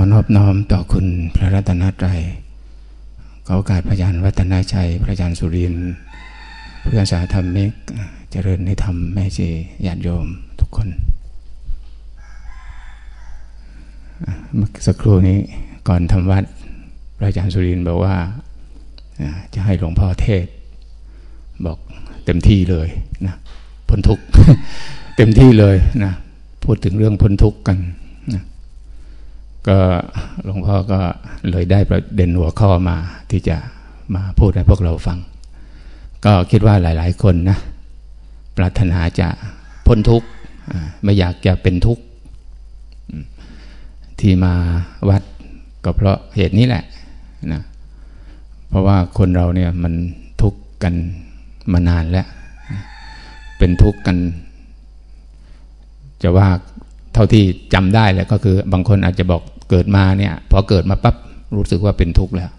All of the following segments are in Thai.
ขอนอบน้อมต่อคุณพระรัตนตรัยขอโอกาสพระยานวัฒนาชัย พระยานสุรินเพื่อนสาธรรมิกเจริญในธรรมแม่ชีญาติโยมทุกคน เมื่อสักครู่นี้ก่อนทำวัด พระอาจารย์สุรินบอกว่าจะให้หลวงพ่อเทศ บอกเต็มที่เลยนะพ้นทุก เต็มที่เลยนะพูดถึงเรื่องพ้นทุกกัน ก็หลวงพ่อก็เลยได้ประเด็นหัวข้อมาที่จะมาพูดให้พวกเราฟัง ก็คิดว่าหลาย ๆ คนนะปรารถนาจะพ้นทุกข์ไม่อยากจะเป็นทุกข์ที่มาวัดก็เพราะเหตุนี้แหละนะเพราะว่าคนเราเนี่ยมันทุกข์กันมานานแล้ว เป็นทุกข์กัน จะว่าเท่าที่จำได้แหละก็คือบางคนอาจจะบอก เกิดมาเนี่ย พอเกิดมาปั๊บรู้สึกว่าเป็นทุกข์แล้ว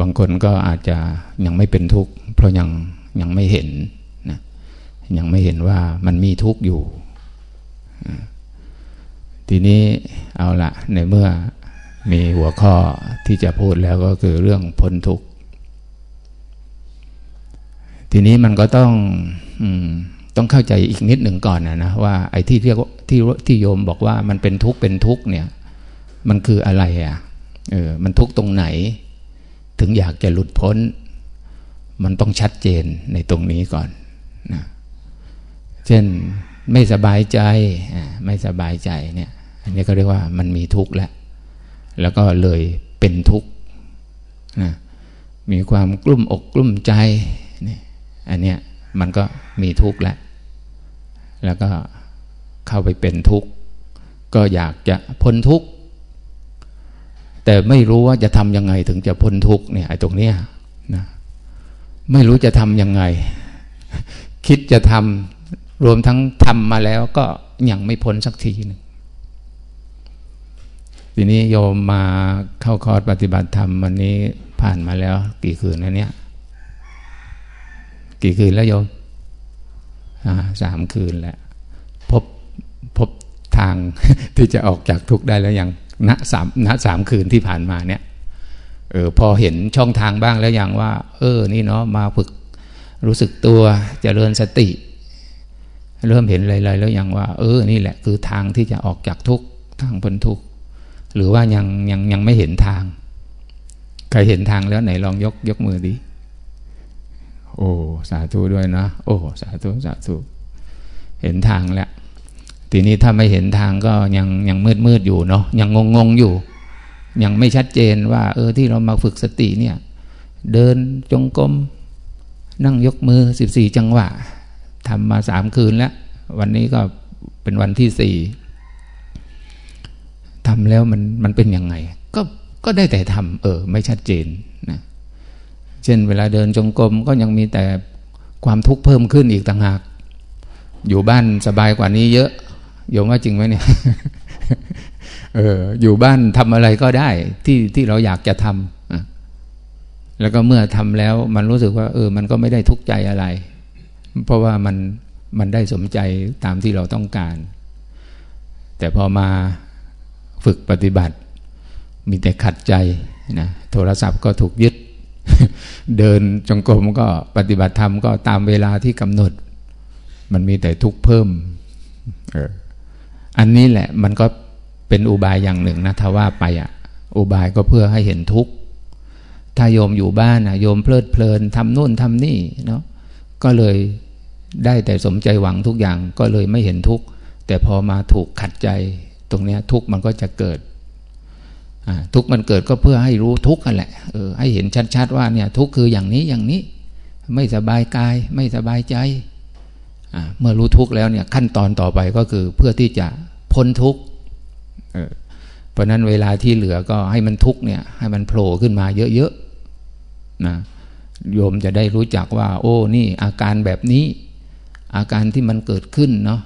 บางคนก็อาจจะยังไม่เป็นทุกข์เพราะยังยังไม่เห็นนะยังไม่เห็นว่ามันมีทุกข์อยู่ ทีนี้เอาละในเมื่อมีหัวข้อที่จะพูดแล้วก็คือเรื่องพ้นทุกข์ ทีนี้มันก็ต้องอต้องเข้าใจอีกนิดหนึ่งก่อนนะนะว่าไอ้ที่เรียกที่ที่โยมบอกว่ามันเป็นทุกข์เป็นทุกข์เนี่ย มันคืออะไรอะเออมันทุกตรงไหน ถึงอยากจะหลุดพ้น มันต้องชัดเจนในตรงนี้ก่อนนะเช่นไม่สบายใจไม่สบายใจเนี่ย อันนี้ก็เรียกว่ามันมีทุกข์แล้ว แล้วก็เลยเป็นทุกข์นะมีความกลุ้มอกกลุ้มใจนี่อันเนี้ยมันก็มีทุกข์แล้ว แล้วก็เข้าไปเป็นทุกข์ ก็อยากจะพ้นทุกข์ แต่ไม่รู้ว่าจะทำยังไงถึงจะพ้นทุกข์เนี่ยไอ้ตรงเนี้ยนะไม่รู้จะทำยังไง คิดจะทำรวมทั้งทำมาแล้วก็ยังไม่พ้นสักทีหนึ่งทีนี้โยมมาเข้าคอร์สปฏิบัติธรรมวันนี้ผ่านมาแล้ว กี่คืนแล้วเนี่ย กี่คืนแล้วโยมสามคืนแล้ว พบพบทางที่จะออกจากทุกข์ได้แล้วยัง ณสามณสามคืนที่ผ่านมาเนี่ยเออพอเห็นช่องทางบ้างแล้วยังว่า เออนี่เนาะมาฝึกรู้สึกตัวจเจริญสติ เริ่มเห็นอะไรๆแล้วยังว่า เออนี่แหละคือทางที่จะออกจากทุกทางพ้นทุกหรือว่ายังยังยังไม่เห็นทางใครเห็นทางแล้วไหนลองยกยกมือดิโอ้สาธุด้วยนะ โอ้สาธุสาธุเห็นทางแล้ว ทีนี้ถ้าไม่เห็นทางก็ยังยังมืดมืดอยู่เนาะยังงงงอยู่ ยังไม่ชัดเจนว่า เออที่เรามาฝึกสติเนี่ย เดินจงกรมนั่งยกมือสิบสี่จังหวะทำมาสามคืนแล้ว วันนี้ก็เป็นวันที่สี่ทำแล้วมันมันเป็นยังไง ก็ก็ได้แต่ทำเออ ไม่ชัดเจนนะเช่นเวลาเดินจงกรมก็ยังมีแต่ความทุกข์เพิ่มขึ้นอีกต่างหาก อยู่บ้านสบายกว่านี้เยอะ โยมว่าจริงไหมเนี่ยเอออยู่บ้านทำอะไรก็ได้ที่ที่เราอยากจะทำแล้วก็เมื่อทำแล้ว มันรู้สึกว่า เออ มันก็ไม่ได้ทุกข์ใจอะไร เพราะว่ามันมันได้สมใจตามที่เราต้องการ แต่พอมาฝึกปฏิบัติ มีแต่ขัดใจนะโทรศัพท์ก็ถูกยึด เดินจงกรมก็ปฏิบัติธรรมก็ตามเวลาที่กำหนด มันมีแต่ทุกข์เพิ่ม เออ อันนี้แหละมันก็เป็นอุบายอย่างหนึ่งนะถ้าว่าไปอะ อุบายก็เพื่อให้เห็นทุกข์ถ้าโยมอยู่บ้านอะโยมเพลิดเพลินทำนู่นทำนี่เนาะก็เลยได้แต่สมใจหวังทุกอย่างก็เลยไม่เห็นทุกข์แต่พอมาถูกขัดใจตรงเนี้ยทุกข์มันก็จะเกิดทุกข์มันเกิดก็เพื่อให้รู้ทุกข์กันแหละเออให้เห็นชัดๆว่าเนี่ยทุกข์คืออย่างนี้อย่างนี้ ไม่สบายกายไม่สบายใจ เมื่อรู้ทุกข์แล้วเนี่ยขั้นตอนต่อไปก็คือเพื่อที่จะพ้นทุกข์เพราะนั้นเวลาที่เหลือก็ให้มันทุกข์เนี่ยให้มันโผล่ขึ้นมาเยอะๆนะโยมจะได้รู้จักว่า โอ้นี่อาการแบบนี้ อาการที่มันเกิดขึ้นเนาะ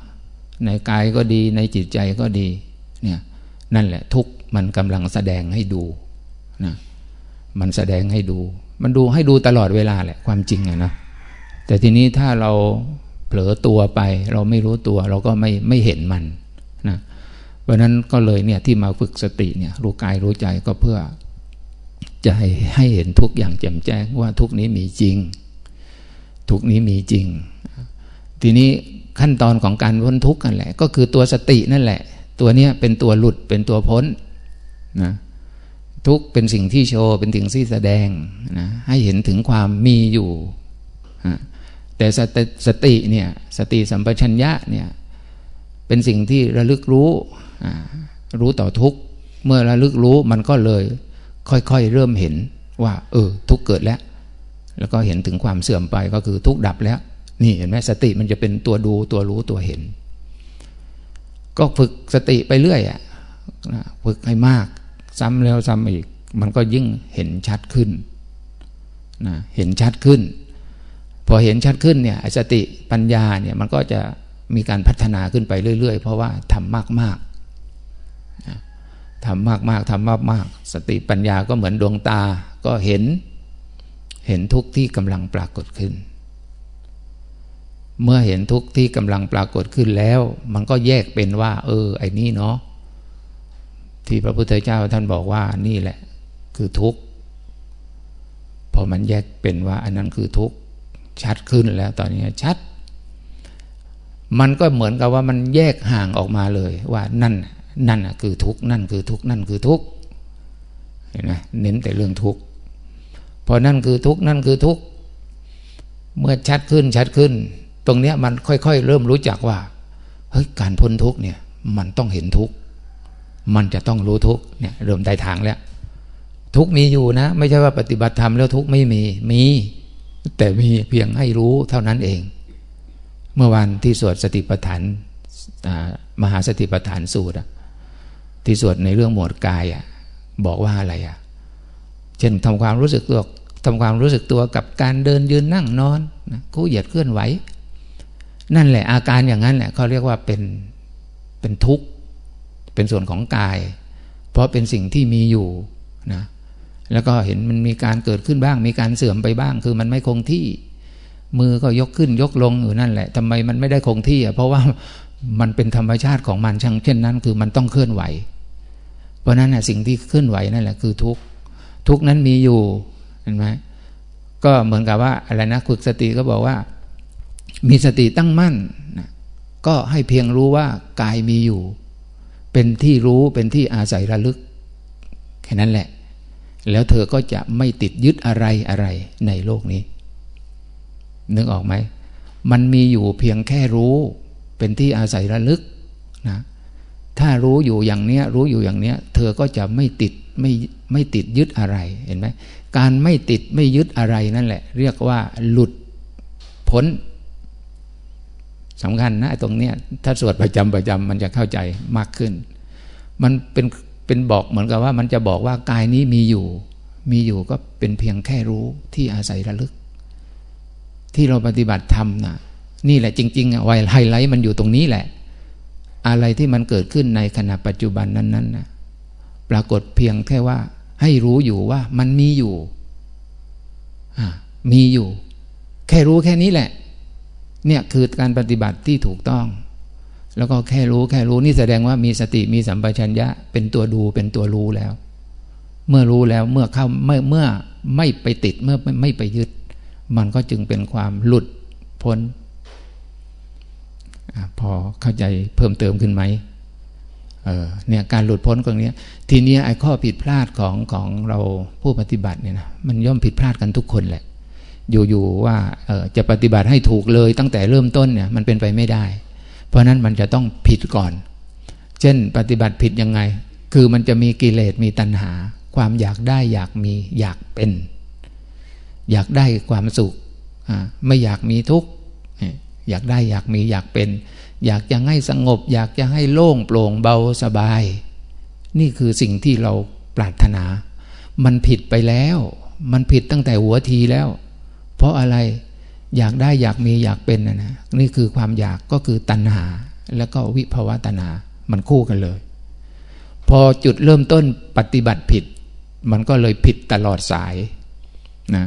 ในกายก็ดีในจิตใจก็ดีเนี่ยนั่นแหละทุกมันกำลังแสดงให้ดูนะมันแสดงให้ดู มันดูให้ดูตลอดเวลาแหละความจริงอะนะแต่ทีนี้ถ้าเรา เผลอตัวไป เราไม่รู้ตัวเราก็ไม่ไม่เห็นมันนะเพราะนั้นก็เลยเนี่ยที่มาฝึกสติเนี่ยรู้กายรู้ใจก็เพื่อจะให้ให้เห็นทุกอย่างแจ่มแจ้งว่าทุกนี้มีจริง ทุกนี้มีจริง ทีนี้ขั้นตอนของการพ้นทุกข์กันแหละ ก็คือตัวสตินั่นแหละ ตัวเนี้ยเป็นตัวหลุดเป็นตัวพ้นนะทุกเป็นสิ่งที่โชว์ เป็นสิ่งที่แสดงนะให้เห็นถึงความมีอยู่ แต่สตสติเนี่ยสติสัมปชัญญะเนี่ยเป็นสิ่งที่ระลึกรู้รู้ต่อทุกเมื่อระลึกรู้มันก็เลย ค่อยๆเริ่มเห็นว่า เออ ทุกเกิดแล้ว แล้วก็เห็นถึงความเสื่อมไปก็คือทุกดับแล้ว นี่เห็นไหมสติมันจะเป็นตัวดูตัวรู้ตัวเห็น ก็ฝึกสติไปเรื่อยอะฝึกให้มาก ซ้ำแล้วซ้ำอีก มันก็ยิ่งเห็นชัดขึ้นนะเห็นชัดขึ้น พอเห็นชัดขึ้นเนี่ยสติปัญญาเนี่ยมันก็จะมีการพัฒนาขึ้นไปเรื่อย ๆ เพราะว่าทำมากๆทำมากๆทำมากๆสติปัญญาก็เหมือนดวงตาก็เห็น เห็นทุกที่กำลังปรากฏขึ้น เมื่อเห็นทุกที่กำลังปรากฏขึ้นแล้ว มันก็แยกเป็นว่า เออ ไอ้นี่เนาะที่พระพุทธเจ้าท่านบอกว่านี่แหละ คือทุกข์พอมันแยกเป็นว่า อันนั้นคือทุกข์ ชัดขึ้นแล้วตอนนี้ชัด มันก็เหมือนกับว่ามันแยกห่างออกมาเลยว่านั่น นั่นคือทุกนั่นคือทุกนั่นคือทุกเห็นไหมเน้นแต่เรื่องทุกพอนั่นคือทุกนั่นคือทุกเมื่อชัดขึ้นชัดขึ้น ตรงเนี้ยมันค่อยๆ เริ่มรู้จักว่าเฮ้ยการพ้นทุกเนี่ยมันต้องเห็นทุกมันจะต้องรู้ทุกเนี่ยเริ่มได้ทางแล้ว ทุกมีอยู่นะ ไม่ใช่ว่าปฏิบัติธรรมแล้วทุกไม่มีมี แต่มีเพียงให้รู้เท่านั้นเอง เมื่อวันที่สวดสติปัฏฐานมหาสติปัฏฐานสูตรที่สวดในเรื่องหมวดกายอะบอกว่าอะไรอะ เช่นทำความรู้สึกตัวทำความรู้สึกตัวกับการเดินยืนนั่งนอนคู่เหยียดเคลื่อนไหว นั่นแหละอาการอย่างนั้นแหละเขาเรียกว่าเป็นเป็นทุกข์ เป็นส่วนของกาย เพราะเป็นสิ่งที่มีอยู่นะ แล้วก็เห็นมันมีการเกิดขึ้นบ้าง มีการเสื่อมไปบ้าง คือมันไม่คงที่ มือก็ยกขึ้นยกลงอยู่นั่นแหละทำไมมันไม่ได้คงที่อะเพราะว่ามันเป็นธรรมชาติของมันช่างเช่นนั้น คือมันต้องเคลื่อนไหว เพราะนั้นน่ะสิ่งที่เคลื่อนไหวนั่นแหละคือทุกทุกนั้นมีอยู่เห็นไหมก็เหมือนกับว่าอะไรนะฝึกสติก็บอกว่า มีสติตั้งมั่นนะก็ให้เพียงรู้ว่ากายมีอยู่ เป็นที่รู้เป็นที่อาศัยระลึก แค่นั้นแหละ แล้วเธอก็จะไม่ติดยึดอะไรอะไรในโลกนี้ นึกออกไหม มันมีอยู่เพียงแค่รู้ เป็นที่อาศัยระลึกนะถ้ารู้อยู่อย่างเนี้ยรู้อยู่อย่างเนี้ย เธอก็จะไม่ติดไม่ไม่ติดยึดอะไรเห็นไหมการไม่ติดไม่ยึดอะไรนั่นแหละ เรียกว่าหลุดพ้นสำคัญนะตรงเนี้ยถ้าสวดประจำประจำมันจะเข้าใจมากขึ้น มันเป็น เป็นบอกเหมือนกับว่ามันจะบอกว่ากายนี้มีอยู่ มีอยู่ก็เป็นเพียงแค่รู้ที่อาศัยระลึก ที่เราปฏิบัติธรรมนะนี่แหละจริงๆไวไฮไลท์มันอยู่ตรงนี้แหละ อะไรที่มันเกิดขึ้นในขณะปัจจุบันนั้นๆนะปรากฏเพียงแค่ว่า ให้รู้อยู่ว่ามันมีอยู่มีอยู่ แค่รู้แค่นี้แหละ เนี่ยคือการปฏิบัติที่ถูกต้อง แล้วก็แค่รู้แค่รู้นี่แสดงว่ามีสติมีสัมปชัญญะ เป็นตัวดูเป็นตัวรู้แล้ว เมื่อรู้แล้วเมื่อเข้าเมื่อเมื่อไม่ไปติดเมื่อไม่ไปยึด มันก็จึงเป็นความหลุดพ้นอพอเข้าใจเพิ่มเติมขึ้นไหมเออเนี่ยการหลุดพ้นตรงนี้ทีนี้ไอ้ข้อผิดพลาดของของเราผู้ปฏิบัติเนี่ยนะมันย่อมผิดพลาดกันทุกคนแหละ อยู่ๆว่าจะปฏิบัติให้ถูกเลยตั้งแต่เริ่มต้นเนี่ยมันเป็นไปไม่ได้ เพราะนั้นมันจะต้องผิดก่อน เช่นปฏิบัติผิดยังไง คือมันจะมีกิเลสมีตัณหา ความอยากได้อยากมีอยากเป็น อยากได้ความสุขไม่อยากมีทุกข์อยากได้อยากมีอยากเป็น อยากจะให้สงบ อยากจะให้โล่งโปร่งเบาสบาย นี่คือสิ่งที่เราปรารถนา มันผิดไปแล้ว มันผิดตั้งแต่หัวทีแล้ว เพราะอะไร อยากได้อยากมีอยากเป็นนะนะนี่คือความอยากก็คือตัณหา แล้วก็วิภาวะตัณหา มันคู่กันเลย พอจุดเริ่มต้นปฏิบัติผิด มันก็เลยผิดตลอดสายนะ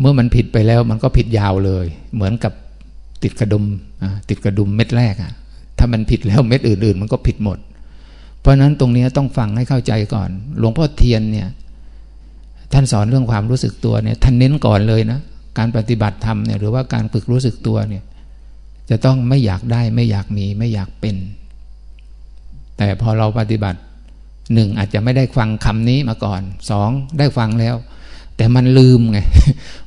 เมื่อมันผิดไปแล้วมันก็ผิดยาวเลย เหมือนกับติดกระดุมติดกระดุมเม็ดแรกอะถ้ามันผิดแล้วเม็ดอื่น ๆ มันก็ผิดหมด เพราะฉะนั้นตรงนี้ต้องฟังให้เข้าใจก่อน หลวงพ่อเทียนเนี่ย ท่านสอนเรื่องความรู้สึกตัวเนี่ยท่านเน้นก่อนเลยนะ การปฏิบัติธรรมเนี่ยหรือว่าการฝึกรู้สึกตัวเนี่ยจะต้องไม่อยากได้ไม่อยากมีไม่อยากเป็น แต่พอเราปฏิบัติหนึ่งอาจจะไม่ได้ฟังคำนี้มาก่อนสองได้ฟังแล้ว แต่มันลืมไง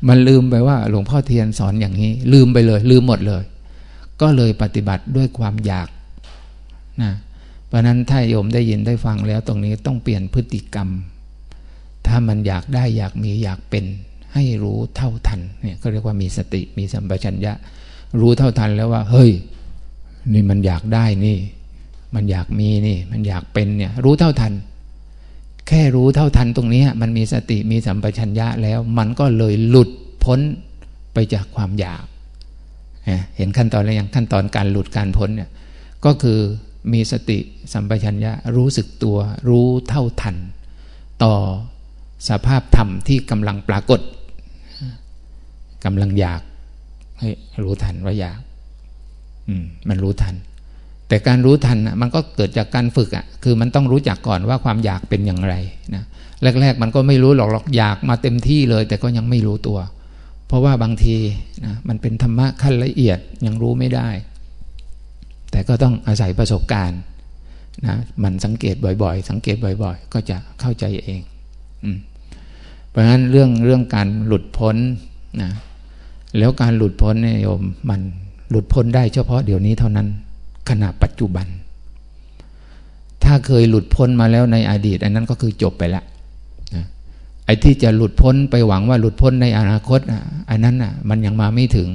มันลืมไปว่า หลวงพ่อเทียนสอนอย่างนี้ ลืมไปเลย ลืมหมดเลย ก็เลยปฏิบัติด้วยความอยากนะเพราะนั้นถ้าโยมได้ยินได้ฟังแล้วตรงนี้ต้องเปลี่ยนพฤติกรรม ถ้ามันอยากได้อยากมีอยากเป็น ให้รู้เท่าทันเนี่ยก็เรียกว่ามีสติมีสัมปชัญญะ รู้เท่าทันแล้วว่า เฮ้ย นี่มันอยากได้นี่ มันอยากมีนี่ มันอยากเป็นเนี่ย รู้เท่าทัน แค่รู้เท่าทันตรงนี้มันมีสติมีสัมปชัญญะแล้ว มันก็เลยหลุดพ้นไปจากความอยาก เห็นขั้นตอนแล้วยังขั้นตอนการหลุดการพ้นเนี่ยก็คือมีสติสัมปชัญญะรู้สึกตัวรู้เท่าทัน ต่อสภาพธรรมที่กำลังปรากฏ กำลังอยากให้รู้ทันว่าอยาก อืม มันรู้ทัน แต่การรู้ทันมันก็เกิดจากการฝึกอะ คือมันต้องรู้จักก่อนว่าความอยากเป็นอย่างไรนะแรก ๆ มันก็ไม่รู้หรอกหรอกอยากมาเต็มที่เลย แต่ก็ยังไม่รู้ตัว เพราะว่าบางทีนะมันเป็นธรรมะขั้นละเอียดยังรู้ไม่ได้ แต่ก็ต้องอาศัยประสบการณ์นะมันสังเกตบ่อย ๆ สังเกตบ่อย ๆ ก็จะเข้าใจเองอเพราะฉะนั้นเรื่องเรื่องการหลุดพ้นนะ แล้วการหลุดพ้นเนี่ยโยมมันหลุดพ้นได้เฉพาะเดี๋ยวนี้เท่านั้น ขณะปัจจุบัน ถ้าเคยหลุดพ้นมาแล้วในอดีต อันนั้นก็คือจบไปแล้วนะไอ้ที่จะหลุดพ้นไปหวังว่าหลุดพ้นในอนาคตอันนั้นอะมันยังมาไม่ถึง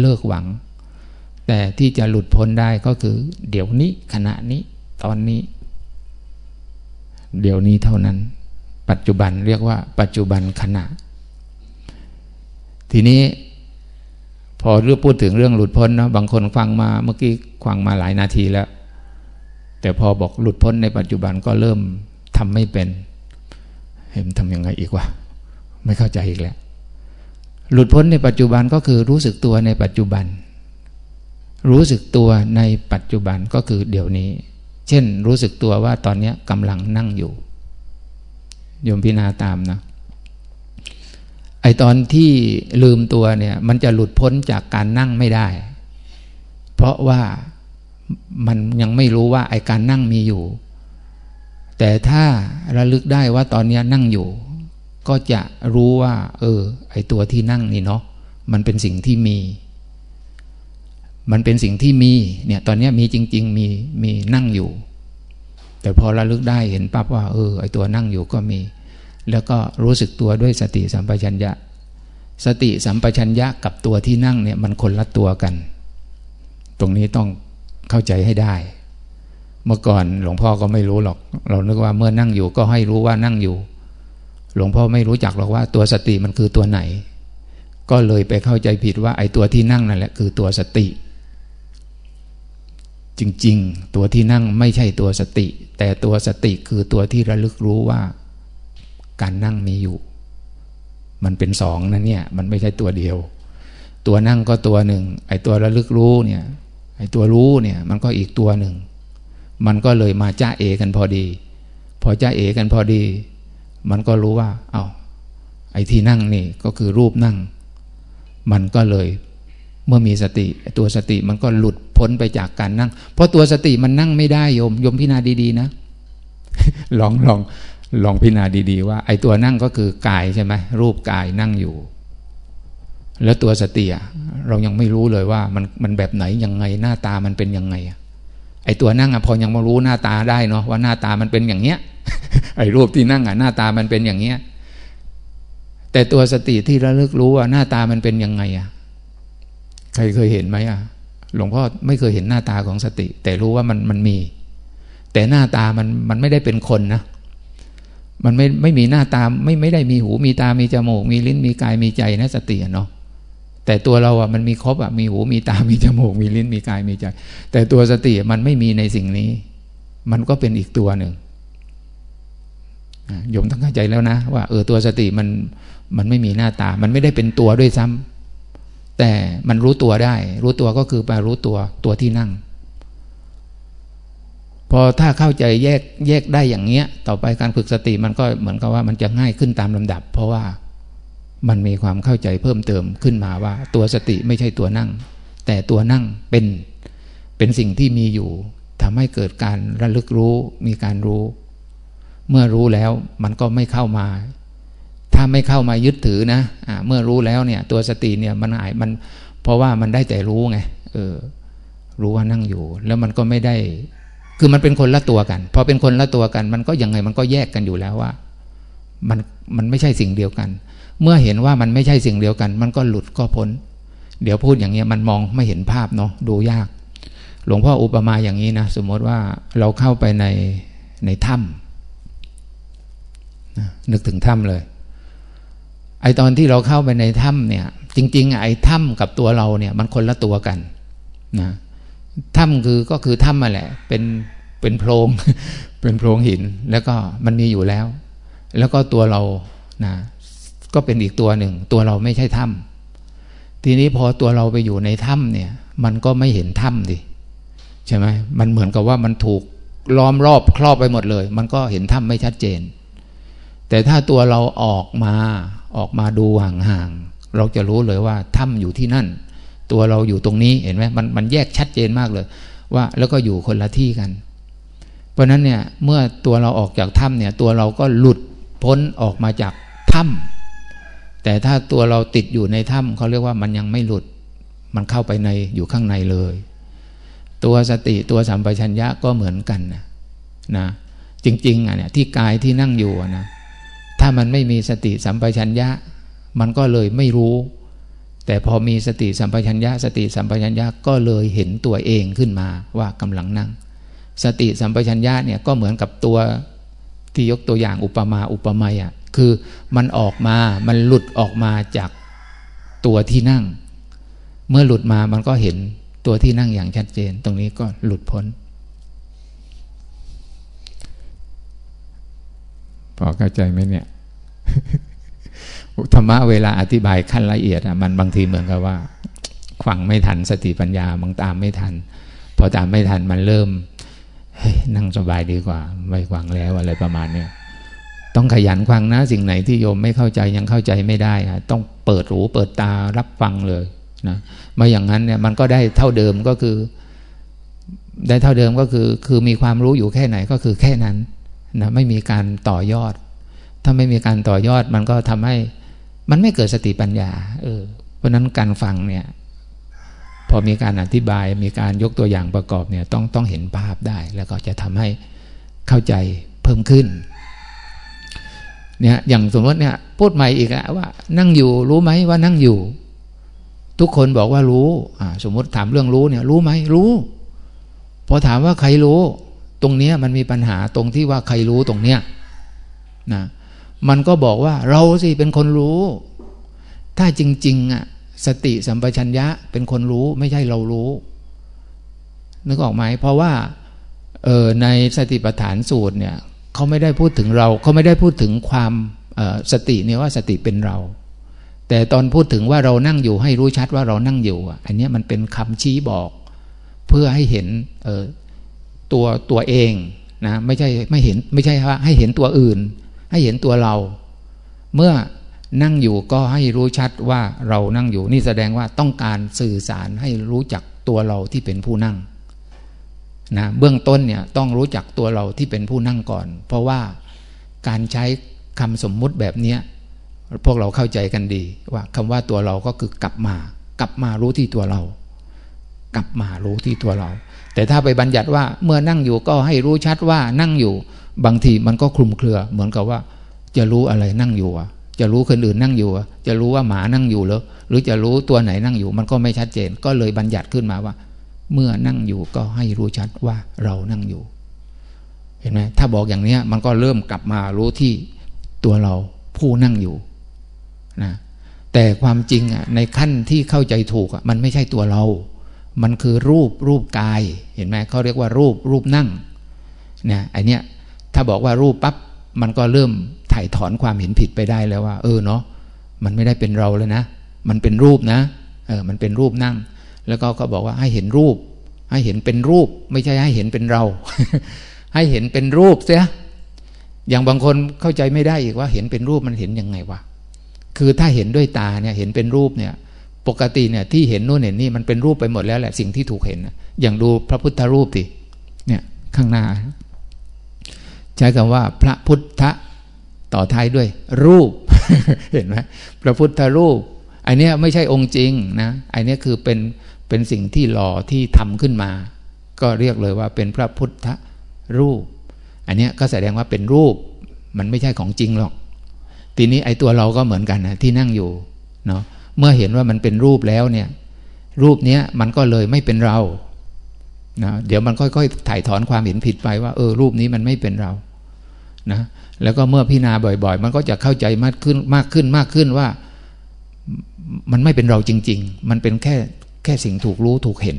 เลิกหวัง แต่ที่จะหลุดพ้นได้ก็คือ เดี๋ยวนี้ขณะนี้ตอนนี้ เดี๋ยวนี้เท่านั้น ปัจจุบันเรียกว่า ปัจจุบันขณะ ทีนี้ อเรื่องพูดถึงเรื่องหลุดพ้นนะบางคนฟังมาเมื่อกี้ฟังมาหลายนาทีแล้ว แต่พอบอกหลุดพ้นในปัจจุบันก็เริ่มทำไม่เป็น เห็นทำยังไงอีกวะไม่เข้าใจอีกแล้ว หลุดพ้นในปัจจุบันก็คือรู้สึกตัวในปัจจุบัน รู้สึกตัวในปัจจุบันก็คือเดี๋ยวนี้ เช่นรู้สึกตัวว่าตอนนี้กำลังนั่งอยู่โยมพินาตามนะ ไอตอนที่ลืมตัวเนี่ย มันจะหลุดพ้นจากการนั่งไม่ได้ เพราะว่ามันยังไม่รู้ว่าไอการนั่งมีอยู่ แต่ถ้าระลึกได้ว่าตอนนี้นั่งอยู่ ก็จะรู้ว่า เออ ไอตัวที่นั่งนี่เนาะมันเป็นสิ่งที่มี มันเป็นสิ่งที่มีเนี่ย ตอนนี้มีจริง ๆ มีมีนั่งอยู่ แต่พอระลึกได้เห็นปั๊บว่า เออ ไอตัวนั่งอยู่ก็มี แล้วก็รู้สึกตัวด้วยสติสัมปชัญญะ สติสัมปชัญญะกับตัวที่นั่งเนี่ยมันคนละตัวกัน ตรงนี้ต้องเข้าใจให้ได้ เมื่อก่อนหลวงพ่อก็ไม่รู้หรอก เรานึกว่าเมื่อนั่งอยู่ก็ให้รู้ว่านั่งอยู่ หลวงพ่อไม่รู้จักหรอกว่าตัวสติมันคือตัวไหน ก็เลยไปเข้าใจผิดว่าไอ้ตัวที่นั่งนั่นแหละคือตัวสติ จริงๆ ตัวที่นั่งไม่ใช่ตัวสติ แต่ตัวสติคือตัวที่ระลึกรู้ว่า การนั่งมีอยู่ มันเป็นสองนะเนี่ย มันไม่ใช่ตัวเดียว ตัวนั่งก็ตัวหนึ่ง ไอ้ตัวระลึกรู้เนี่ย ไอ้ตัวรู้เนี่ย มันก็อีกตัวหนึ่ง มันก็เลยมาจ้าเอกันพอดี พอจ้าเอกันพอดี มันก็รู้ว่า เอา้า ไอ้ที่นั่งนี่ก็คือรูปนั่ง มันก็เลยเมื่อมีสติ ตัวสติมันก็หลุดพ้นไปจากการนั่ง เพราะตัวสติมันนั่งไม่ได้โยมโยมพิจารณาดีๆนะลองลอง ลองพิจารณาดีๆว่า ไอ้ตัวนั่งก็คือกายใช่ไหมรูปกายนั่งอยู่ แล้วตัวสติเรายังไม่รู้เลยว่ามันมันแบบไหนยังไงหน้าตามันเป็นยังไงไอ้ตัวนั่งอะพอยังมารู้หน้าตาได้เนาะว่าหน้าตามันเป็นอย่างเนี้ย ไอ้รูปที่นั่งอะหน้าตามันเป็นอย่างเนี้ย แต่ตัวสติที่ระลึกรู้ว่าหน้าตามันเป็นยังไงอะใครเคยเห็นไหมอะหลวงพ่อไม่เคยเห็นหน้าตาของสติ แต่รู้ว่ามันมันมี แต่หน้าตามันมันไม่ได้เป็นคนนะ มันไม่ไม่มีหน้าตาไม่ไม่ได้มีหูมีตามีจมูก มีลิ้นมีกายมีใจนะสติเนาะแต่ตัวเราอะมันมีครบอะมีหูมีตามีจมูก มีลิ้นมีกายมีใจ แต่ตัวสติมันไม่มีในสิ่งนี้ มันก็เป็นอีกตัวหนึ่งโยมต้องเข้าใจแล้วนะ ว่าเออตัวสติมันมันไม่มีหน้าตา มันไม่ได้เป็นตัวด้วยซ้ำแต่มันรู้ตัวได้ รู้ตัวก็คือไปรู้ตัวตัวที่นั่ง พอถ้าเข้าใจแยกแยกได้อย่างเงี้ย ต่อไปการฝึกสติมันก็เหมือนกับว่ามันจะง่ายขึ้นตามลำดับ เพราะว่ามันมีความเข้าใจเพิ่มเติมขึ้นมาว่า ตัวสติไม่ใช่ตัวนั่ง แต่ตัวนั่งเป็นเป็นสิ่งที่มีอยู่ทำให้เกิดการระลึกรู้มีการรู้ เมื่อรู้แล้วมันก็ไม่เข้ามา ถ้าไม่เข้ามายึดถือนะะเมื่อรู้แล้วเนี่ย ตัวสติเนี่ยมันหายมัน เพราะว่ามันได้แต่รู้ไงเออรู้ว่านั่งอยู่ แล้วมันก็ไม่ได้ คือมันเป็นคนละตัวกัน พอเป็นคนละตัวกัน มันก็ยังไงมันก็แยกกันอยู่แล้วว่า มันมันไม่ใช่สิ่งเดียวกัน เมื่อเห็นว่ามันไม่ใช่สิ่งเดียวกัน มันก็หลุดก็พ้น เดี๋ยวพูดอย่างเงี้ยมันมองไม่เห็นภาพเนาะดูยาก หลวงพ่ออุปมาอย่างนี้นะสมมติว่าเราเข้าไปในในถ้ำนึกถึงถ้ำเลยไอตอนที่เราเข้าไปในถ้ำเนี่ย จริงๆไอถ้ำกับตัวเราเนี่ย มันคนละตัวกันนะ ถ้ำคือก็คือถ้ำมาแหละ เป็นเป็นโพรงเป็นโพรงหิน แล้วก็มันมีอยู่แล้ว แล้วก็ตัวเรานะก็เป็นอีกตัวหนึ่ง ตัวเราไม่ใช่ถ้ำทีนี้พอตัวเราไปอยู่ในถ้ำเนี่ย มันก็ไม่เห็นถ้ำดิใช่ไหมมันเหมือนกับว่ามันถูกล้อมรอบครอบไปหมดเลย มันก็เห็นถ้ำไม่ชัดเจน แต่ถ้าตัวเราออกมาออกมาดูห่างๆเราจะรู้เลยว่าถ้ำอยู่ที่นั่น ตัวเราอยู่ตรงนี้เห็นไหมมันมันแยกชัดเจนมากเลย ว่าแล้วก็อยู่คนละที่กัน เพราะนั้นเนี่ยเมื่อตัวเราออกจากถ้ำเนี่ยตัวเราก็หลุดพ้นออกมาจากถ้ำแต่ถ้าตัวเราติดอยู่ในถ้ำเขาเรียกว่ามันยังไม่หลุด มันเข้าไปในอยู่ข้างในเลย ตัวสติตัวสัมปชัญญะก็เหมือนกันนะนะจริงๆอะเนี่ยที่กายที่นั่งอยู่นะถ้ามันไม่มีสติสัมปชัญญะ มันก็เลยไม่รู้ แต่พอมีสติสัมปชัญญะสติสัมปชัญญะก็เลยเห็นตัวเองขึ้นมาว่ากำลังนั่ง สติสัมปชัญญะเนี่ยก็เหมือนกับตัวที่ยกตัวอย่างอุปมาอุปไมยอะคือมันออกมามันหลุดออกมาจากตัวที่นั่ง เมื่อหลุดมามันก็เห็นตัวที่นั่งอย่างชัดเจน ตรงนี้ก็หลุดพ้น พอเข้าใจไหมเนี่ย ธรรมะเวลาอธิบายขั้นละเอียดอะมันบางทีเหมือนกับว่าฟังไม่ทันสติปัญญาบางตามไม่ทัน พอตามไม่ทันมันเริ่มนั่งสบายดีกว่า ไม่ฟังแล้วอะไรประมาณเนี้ยต้องขยันฟังนะสิ่งไหนที่โยมไม่เข้าใจยังเข้าใจไม่ได้ค่ะต้องเปิดหูเปิดตารับฟังเลยนะมาอย่างนั้นเนี่ยมันก็ได้เท่าเดิมก็คือ ได้เท่าเดิมก็คือคือมีความรู้อยู่แค่ไหนก็คือแค่นั้นนะไม่มีการต่อยอด ถ้าไม่มีการต่อยอดมันก็ทำให้ มันไม่เกิดสติปัญญา เออ เพราะนั้นการฟังเนี่ย พอมีการอธิบายมีการยกตัวอย่างประกอบเนี่ยต้องต้องเห็นภาพได้ แล้วก็จะทำให้เข้าใจเพิ่มขึ้นเนี่ยอย่างสมมติเนี่ยพูดใหม่อีกอะว่า นั่งอยู่รู้ไหมว่านั่งอยู่ ทุกคนบอกว่ารู้สมมติถามเรื่องรู้เนี่ย รู้ไหมรู้ พอถามว่าใครรู้ ตรงเนี้ยมันมีปัญหาตรงที่ว่าใครรู้ตรงเนี้ยนะ มันก็บอกว่าเราสิเป็นคนรู้ ถ้าจริง ๆอะสติสัมปชัญญะเป็นคนรู้ไม่ใช่เรารู้ นึกออกไหมเพราะว่าเออในสติปัฏฐานสูตรเนี่ยเขาไม่ได้พูดถึงเราเขาไม่ได้พูดถึงความสติเนี่ยว่าสติเป็นเรา แต่ตอนพูดถึงว่าเรานั่งอยู่ให้รู้ชัดว่าเรานั่งอยู่ อันนี้มันเป็นคำชี้บอก เพื่อให้เห็นเออตัวตัวเองนะไม่ใช่ไม่เห็นไม่ใช่ว่าให้เห็นตัวอื่น ให้เห็นตัวเรา เมื่อนั่งอยู่ก็ให้รู้ชัดว่าเรานั่งอยู่นี่แสดงว่าต้องการสื่อสารให้รู้จักตัวเราที่เป็นผู้นั่งนะเบื้องต้นเนี่ยต้องรู้จักตัวเราที่เป็นผู้นั่งก่อน เพราะว่าการใช้คำสมมุติแบบนี้พวกเราเข้าใจกันดี ว่าคำว่าตัวเราก็คือกลับมา กลับมารู้ที่ตัวเรา กลับมารู้ที่ตัวเรา แต่ถ้าไปบัญญัติว่าเมื่อนั่งอยู่ก็ให้รู้ชัดว่านั่งอยู่ บางทีมันก็คลุมเครือ เหมือนกับว่า จะรู้อะไรนั่งอยู่อะจะรู้คนอื่นนั่งอยู่อะจะรู้ว่าหมานั่งอยู่หรือหรือจะรู้ตัวไหนนั่งอยู่ มันก็ไม่ชัดเจน ก็เลยบัญญัติขึ้นมาว่า เมื่อนั่งอยู่ก็ให้รู้ชัดว่าเรานั่งอยู่ เห็นไหมถ้าบอกอย่างเนี้ยมันก็เริ่มกลับมารู้ที่ตัวเราผู้นั่งอยู่นะแต่ความจริงอะในขั้นที่เข้าใจถูกอะมันไม่ใช่ตัวเรา มันคือรูปรูปกาย เห็นไหมเขาเรียกว่ารูปรูปนั่งเนี่ยไอเนี้ย ถ้าบอกว่ารูปปับ๊บมันก็เริ่มถ่ายถอนความเห็นผิดไปได้แล้วว่า เออเนาะมันไม่ได้เป็นเราเลยนะ มันเป็นรูปนะเออมันเป็นรูปนั่ง แล้วก็ก็บอกว่าให้เห็นรูป ให้เห็นเป็นรูป ไม่ใช่ให้เห็นเป็นเรา ให้เห็นเป็นรูปเสียอย่างบางคนเข้าใจไม่ได้อีกว่าเห็นเป็นรูปมันเห็นยังไงวะคือถ้าเห็นด้วยตาเนี่ยเห็นเป็นรูปเนี่ย ปกติเนี่ยที่เห็นนู่นเห็นนี่มันเป็นรูปไปหมดแล้วแหละสิ่งที่ถูกเห็น อย่างดูพระพุทธรูปดิเนี่ยข้างหน้า ใช้คำว่าพระพุทธต่อท้ายด้วย รูป เห็นไหมพระพุทธรูปอันนี้ไม่ใช่องค์จริงนะอันนี้คือเป็นเป็นสิ่งที่หล่อที่ทำขึ้นมา ก็เรียกเลยว่าเป็นพระพุทธรูป อันนี้ก็แสดงว่าเป็นรูป มันไม่ใช่ของจริงหรอก ทีนี้ไอ้ตัวเราก็เหมือนกันนะที่นั่งอยู่เนาะเมื่อเห็นว่ามันเป็นรูปแล้วเนี่ยรูปเนี้ยมันก็เลยไม่เป็นเรานะเดี๋ยวมันค่อยๆถ่ายถอนความเห็นผิดไปว่าเออรูปนี้มันไม่เป็นเรา นะแล้วก็เมื่อพิจารณาบ่อยๆ มันก็จะเข้าใจมากขึ้นมากขึ้นมากขึ้นว่า มันไม่เป็นเราจริง ๆ มันเป็นแค่แค่สิ่งถูกรู้ถูกเห็น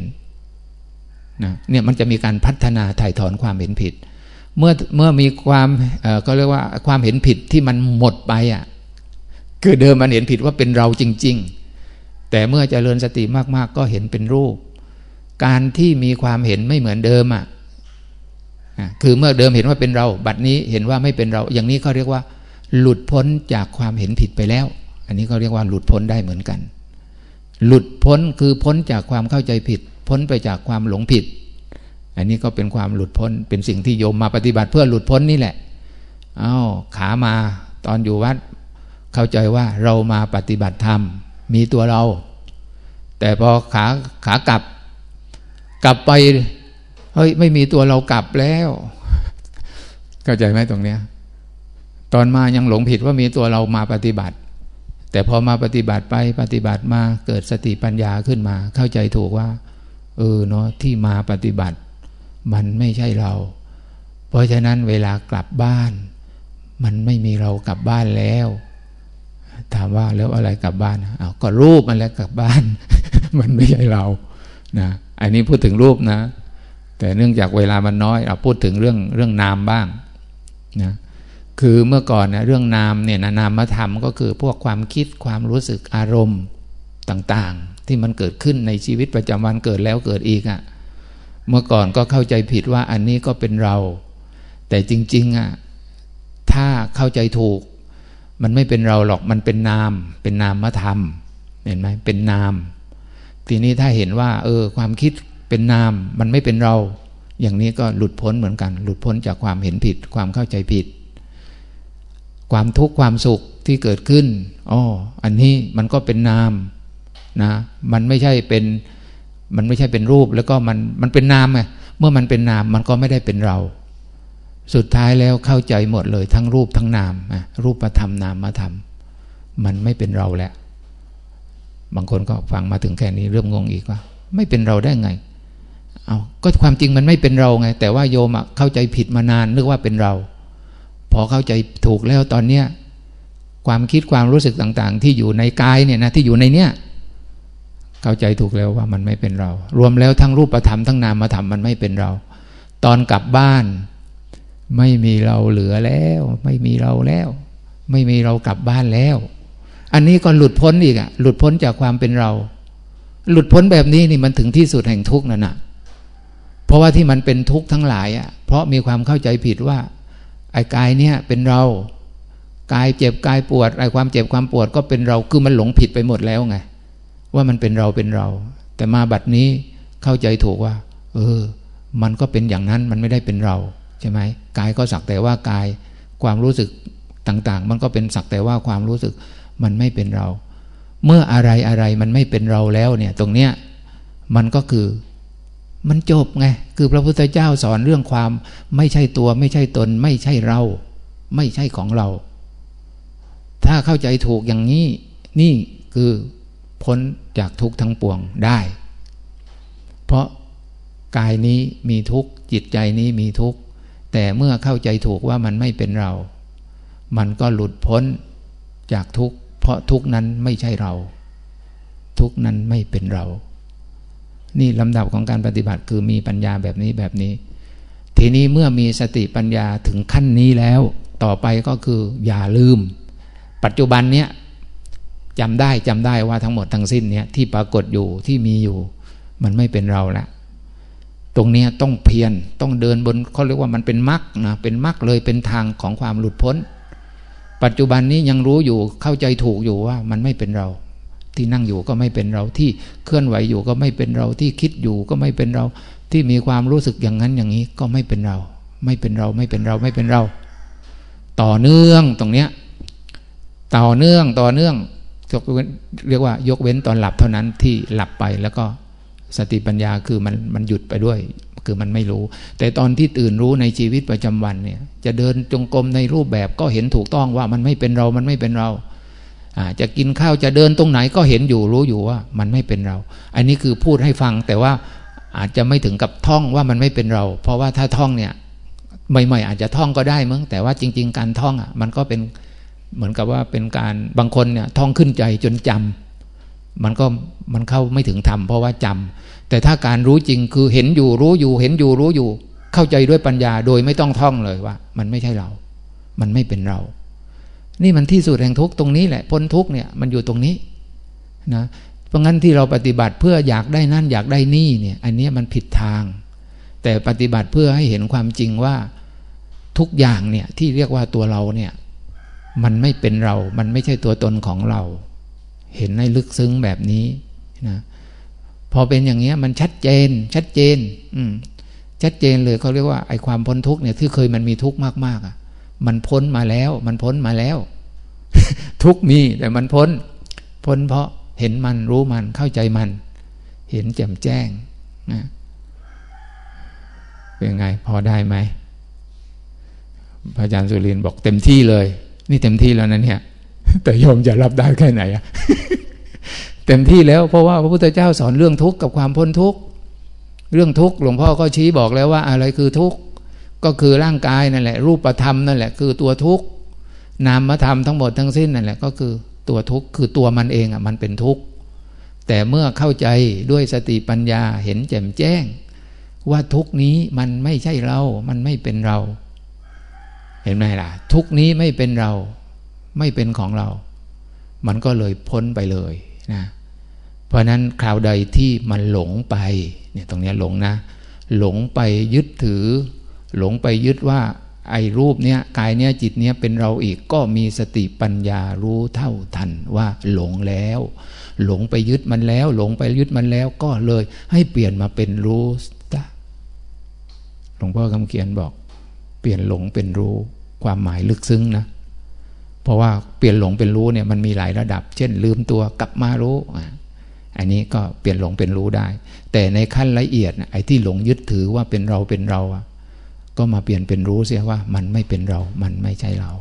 นะเนี่ยมันจะมีการพัฒนาถ่ายถอนความเห็นผิด เมื่อเมื่อมีความก็เรียกว่าความเห็นผิดที่มันหมดไปอะคือเดิมมันเห็นผิดว่าเป็นเราจริง ๆ แต่เมื่อจเจริญสติมากๆ ก็เห็นเป็นรูป การที่มีความเห็นไม่เหมือนเดิมอะ คือเมื่อเดิมเห็นว่าเป็นเรา บัดนี้เห็นว่าไม่เป็นเรา อย่างนี้เขาเรียกว่า หลุดพ้นจากความเห็นผิดไปแล้ว อันนี้เขาเรียกว่าหลุดพ้นได้เหมือนกัน หลุดพ้นคือพ้นจากความเข้าใจผิด พ้นไปจากความหลงผิด อันนี้ก็เป็นความหลุดพ้น เป็นสิ่งที่โยมมาปฏิบัติเพื่อหลุดพ้นนี่แหละอา้าวขามาตอนอยู่วัด เข้าใจว่าเรามาปฏิบัติธรรม มีตัวเรา แต่พอขาขากลับ กลับไป เฮ้ย ไม่มีตัวเรากลับแล้วเข้าใจไหมตรงเนี้ย ตอนมายังหลงผิดว่ามีตัวเรามาปฏิบัติ แต่พอมาปฏิบัติไปปฏิบัติมาเกิดสติปัญญาขึ้นมา เข้าใจถูกว่า เออเนาะที่มาปฏิบัติ มันไม่ใช่เรา เพราะฉะนั้นเวลากลับบ้าน มันไม่มีเรากลับบ้านแล้วถามว่าแล้วอะไรกลับบ้านอ้าวก็รูปมันแล้วกลับบ้าน มันไม่ใช่เรา นะ อันนี้พูดถึงรูปนะ แต่เนื่องจากเวลามันน้อยเราพูดถึงเรื่องเรื่องนามบ้างนะคือเมื่อก่อนนะเรื่องนามเนี่ยนามธรรมก็คือพวกความคิดความรู้สึกอารมณ์ต่างๆ ที่มันเกิดขึ้นในชีวิตประจำวันเกิดแล้วเกิดอีกอะ่ะเมื่อก่อนก็เข้าใจผิดว่าอันนี้ก็เป็นเรา แต่จริงๆอะ่ะถ้าเข้าใจถูก มันไม่เป็นเราหรอกมันเป็นนาม เป็นนามธรรมเห็นไหมเป็นนาม ทีนี้ถ้าเห็นว่า เออ ความคิด เป็นนามมันไม่เป็นเรา อย่างนี้ก็หลุดพ้นเหมือนกัน หลุดพ้นจากความเห็นผิด ความเข้าใจผิด ความทุกข์ความสุขที่เกิดขึ้นอ๋ออันนี้มันก็เป็นนามนะมันไม่ใช่เป็นมันไม่ใช่เป็นรูปแล้วก็มันมันเป็นนามไงเมื่อมันเป็นนามมันก็ไม่ได้เป็นเรา สุดท้ายแล้วเข้าใจหมดเลยทั้งรูปทั้งนามรูปธรรมนามธรรมมันไม่เป็นเราแหล้วบางคนก็ฟังมาถึงแค่นี้เริ่มงงอีกว่า ไม่เป็นเราได้ไง เอาก็ความจริงมันไม่เป็นเราไง แต่ว่าโยมเข้าใจผิดมานานนึกว่าเป็นเรา พอเข้าใจถูกแล้วตอนเนี้ยความคิดความรู้สึกต่าง ๆ ที่อยู่ในกายเนี่ยนะที่อยู่ในเนี้ยเข้าใจถูกแล้วว่ามันไม่เป็นเรา รวมแล้วทั้งรูปธรรมทั้งนามธรรมมันไม่เป็นเรา ตอนกลับบ้าน ไม่มีเราเหลือแล้ว ไม่มีเราแล้ว ไม่มีเรากลับบ้านแล้ว อันนี้ก็หลุดพ้นอีกอะหลุดพ้นจากความเป็นเรา หลุดพ้นแบบนี้นี่มันถึงที่สุดแห่งทุกข์นั่นนะ เพราะว่าที่มันเป็นทุกข์ทั้งหลายอะเพราะมีความเข้าใจผิดว่าไอ้กายเนี่ยเป็นเรากายเจ็บกายปวดไอ้ความเจ็บความปวดก็เป็นเราคือมันหลงผิดไปหมดแล้วไงว่ามันเป็นเราเป็นเรา แต่มาบัดนี้เข้าใจถูกว่า เออ มันก็เป็นอย่างนั้นมันไม่ได้เป็นเราใช่ไหมกายก็สักแต่ว่ากาย ความรู้สึกต่าง ๆ มันก็เป็นสักแต่ว่าความรู้สึกมันไม่เป็นเรา เมื่ออะไรอะไรมันไม่เป็นเราแล้วเนี่ย ตรงเนี้ยมันก็คือ มันจบไง คือพระพุทธเจ้าสอนเรื่องความ ไม่ใช่ตัวไม่ใช่ตน ไม่ใช่เรา ไม่ใช่ของเรา ถ้าเข้าใจถูกอย่างนี้ นี่คือพ้นจากทุกข์ทั้งปวงได้ เพราะกายนี้มีทุกข์ จิตใจนี้มีทุกข์ แต่เมื่อเข้าใจถูกว่ามันไม่เป็นเรา มันก็หลุดพ้นจากทุกข์ เพราะทุกข์นั้นไม่ใช่เรา ทุกข์นั้นไม่เป็นเรา นี่ลำดับของการปฏิบัติคือมีปัญญาแบบนี้แบบนี้ ทีนี้เมื่อมีสติปัญญาถึงขั้นนี้แล้ว ต่อไปก็คืออย่าลืม ปัจจุบันเนี้ยจำได้จำได้ว่าทั้งหมดทั้งสิ้นเนี้ยที่ปรากฏอยู่ที่มีอยู่ มันไม่เป็นเราละตรงนี้ต้องเพียรต้องเดินบนเขาเรียกว่ามันเป็นมรรคนะเป็นมรรคเลยเป็นทางของความหลุดพ้น ปัจจุบันนี้ยังรู้อยู่เข้าใจถูกอยู่ว่ามันไม่เป็นเรา ที่นั่งอยู่ก็ไม่เป็นเราที่เคลื่อนไหวอยู่ก็ไม่เป็นเราที่คิดอยู่ก็ไม่เป็นเรา ที่มีความรู้สึกอย่างนั้นอย่างนี้ก็ไม่เป็นเรา ไม่เป็นเราไม่เป็นเราไม่เป็นเรา ต่อเนื่องตรงเนี้ยต่อเนื่องต่อเนื่องยกเรียกว่ายกเว้นตอนหลับเท่านั้นที่หลับไปแล้วก็สติปัญญาคือมันมันหยุดไปด้วย คือมันไม่รู้ แต่ตอนที่ตื่นรู้ในชีวิตประจำวันเนี่ย จะเดินจงกรมในรูปแบบก็เห็นถูกต้องว่ามันไม่เป็นเรา มันไม่เป็นเรา จะกินข้าวจะเดินตรงไหนก็เห็นอยู่รู้อยู่ว่ามันไม่เป็นเรา อันนี้คือพูดให้ฟังแต่ว่าอาจจะไม่ถึงกับท่องว่ามันไม่เป็นเรา เพราะว่าถ้าท่องเนี่ยใหม่ๆอาจจะท่องก็ได้มั้งแต่ว่าจริง ๆ การท่องอะมันก็เป็นเหมือนกับว่าเป็นการบางคนเนี่ยท่องขึ้นใจจนจำมันก็มันเข้าไม่ถึงธรรมเพราะว่าจำแต่ถ้าการรู้จริงคือเห็นอยู่รู้อยู่ เห็นอยู่รู้อยู่ เข้าใจด้วยปัญญาโดยไม่ต้องท่องเลยว่า มันไม่ใช่เรา มันไม่เป็นเรา นี่มันที่สุดแห่งทุกตรงนี้แหละพ้นทุกเนี่ยมันอยู่ตรงนี้นะเพราะงั้นที่เราปฏิบัติเพื่ออยากได้นั่นอยากได้นี่เนี่ยอันนี้มันผิดทาง แต่ปฏิบัติเพื่อให้เห็นความจริงว่าทุกอย่างเนี่ยที่เรียกว่าตัวเราเนี่ยมันไม่เป็นเรา มันไม่ใช่ตัวตนของเรา เห็นในลึกซึ้งแบบนี้นะพอเป็นอย่างเงี้ยมันชัดเจน ชัดเจน อืมชัดเจนเลยเขาเรียกว่าไอ้ความพ้นทุกเนี่ยที่เคยมันมีทุกข์มากๆอะ มันพ้นมาแล้ว มันพ้นมาแล้ว ทุกมีแต่มันพ้น พ้นเพราะเห็นมันรู้มันเข้าใจมัน เห็นแจ่มแจ้งนะเป็นไง พอได้ไหมพระอาจารย์สุรินบอกเต็มที่เลย นี่เต็มที่แล้วนะเนี่ย แต่โยมจะรับได้แค่ไหนอะเต็มที่แล้วเพราะว่าพระพุทธเจ้าสอนเรื่องทุกข์กับความพ้นทุกข์เรื่องทุกข์หลวงพ่อก็ชี้บอกแล้วว่าอะไรคือทุกข์ ก็คือร่างกายนั่นแหละ รูปธรรมนั่นแหละคือตัวทุกข์นามธรรมทั้งหมดทั้งสิ้นนั่นแหละก็คือตัวทุกข์คือตัวมันเองอะมันเป็นทุกข์แต่เมื่อเข้าใจด้วยสติปัญญาเห็นแจ่มแจ้ง ว่าทุกนี้มันไม่ใช่เรา มันไม่เป็นเรา เห็นไหมล่ะ ทุกนี้ไม่เป็นเรา ไม่เป็นของเรา มันก็เลยพ้นไปเลยนะเพราะนั้นคราวใดที่มันหลงไปเนี่ยตรงนี้หลงนะ หลงไปยึดถือ หลงไปยึดว่าไอ้รูปเนี้ยกายเนี้ยจิตเนี้ยเป็นเราอีกก็มีสติปัญญารู้เท่าทันว่าหลงแล้ว หลงไปยึดมันแล้ว หลงไปยึดมันแล้วก็เลยให้เปลี่ยนมาเป็นรู้หลวงพ่อคำเขียนบอก เปลี่ยนหลงเป็นรู้ความหมายลึกซึ้งนะ เพราะว่าเปลี่ยนหลงเป็นรู้เนี่ยมันมีหลายระดับ เช่น ลืมตัวกลับมารู้อันนี้ก็เปลี่ยนหลงเป็นรู้ได้ แต่ในขั้นละเอียดไอ้ที่หลงยึดถือว่าเป็นเราเป็นเรา ก็มาเปลี่ยนเป็นรู้เสียว่า มันไม่เป็นเรา มันไม่ใช่เรา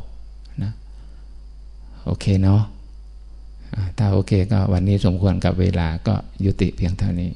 นะโอเคเนาะถ้าโอเคก็วันนี้สมควรกับเวลาก็ยุติเพียงเท่านี้